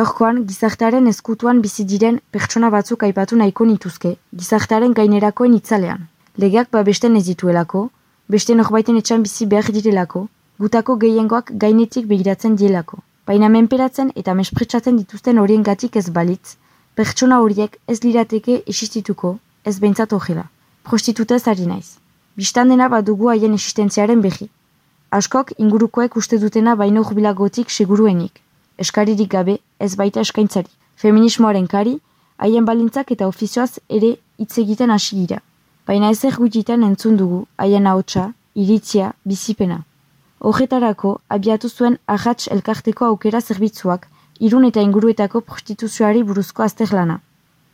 Gaurkoan, gizartearen ezkutuan bizi diren pertsona batzuk aipatu nahiko nituzke, gizartearen gainerakoen itzalean. Legeak babesten ez dituelako, beste norbaiten etxan bizi behar direlako, gutako gehiengoak gainetik begiratzen dielako. Baina menperatzen eta mespretsatzen dituzten horien gatik ez balitz, pertsona horiek ez lirateke existituko, ez behintzat hogela. Prostitutez ari naiz. Bistan dena badugu haien existentziaren behi. Askok ingurukoek uste dutena baino jubilagotik seguruenik eskaririk gabe ez baita eskaintzari. Feminismoaren kari, haien balintzak eta ofizioaz ere hitz egiten hasi dira. Baina ezer gutxitan entzun dugu haien ahotsa, iritzia, bizipena. Horretarako, abiatu zuen ahats elkarteko aukera zerbitzuak, irun eta inguruetako prostituzioari buruzko azterlana.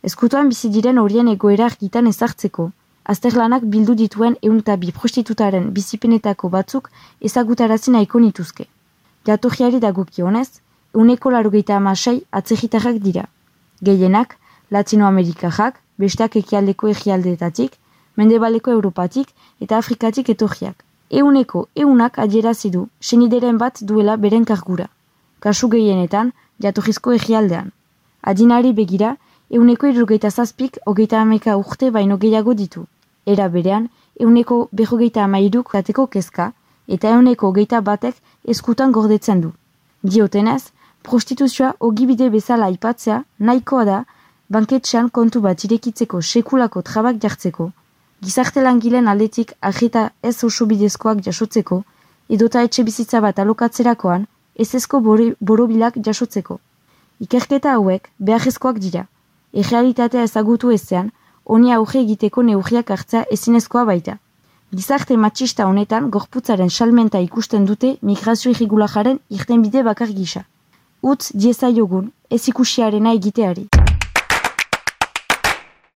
Ezkutuan bizi diren horien egoera argitan ezartzeko, azterlanak bildu dituen euntabi prostitutaren bizipenetako batzuk ezagutarazi nahiko nituzke. Jatorriari dagokionez, uneko larugeita amasai atzegitarrak dira. Gehienak, Latinoamerikajak, besteak ekialdeko egialdeetatik, mendebaleko Europatik eta Afrikatik etorriak. Euneko, eunak adierazi du, senideren bat duela beren kargura. Kasu gehienetan, jatorrizko egialdean. Adinari begira, euneko irrogeita zazpik hogeita ameka urte baino gehiago ditu. Era berean, euneko behogeita amairuk dateko kezka, eta euneko hogeita batek eskutan gordetzen du. Diotenez, prostituzioa ogibide bezala aipatzea nahikoa da banketxean kontu bat irekitzeko sekulako trabak jartzeko, gizarte langileen aldetik agita ez oso bidezkoak jasotzeko, edota etxe bizitza bat alokatzerakoan ez ezko borobilak jasotzeko. Ikerketa hauek beharrezkoak dira, errealitatea ezagutu ezean, honi auge egiteko neurriak hartzea ezinezkoa baita. Gizarte matxista honetan gorputzaren salmenta ikusten dute migrazio irregulajaren irtenbide bakar gisa utz diezaiogun ez ikusiarena egiteari.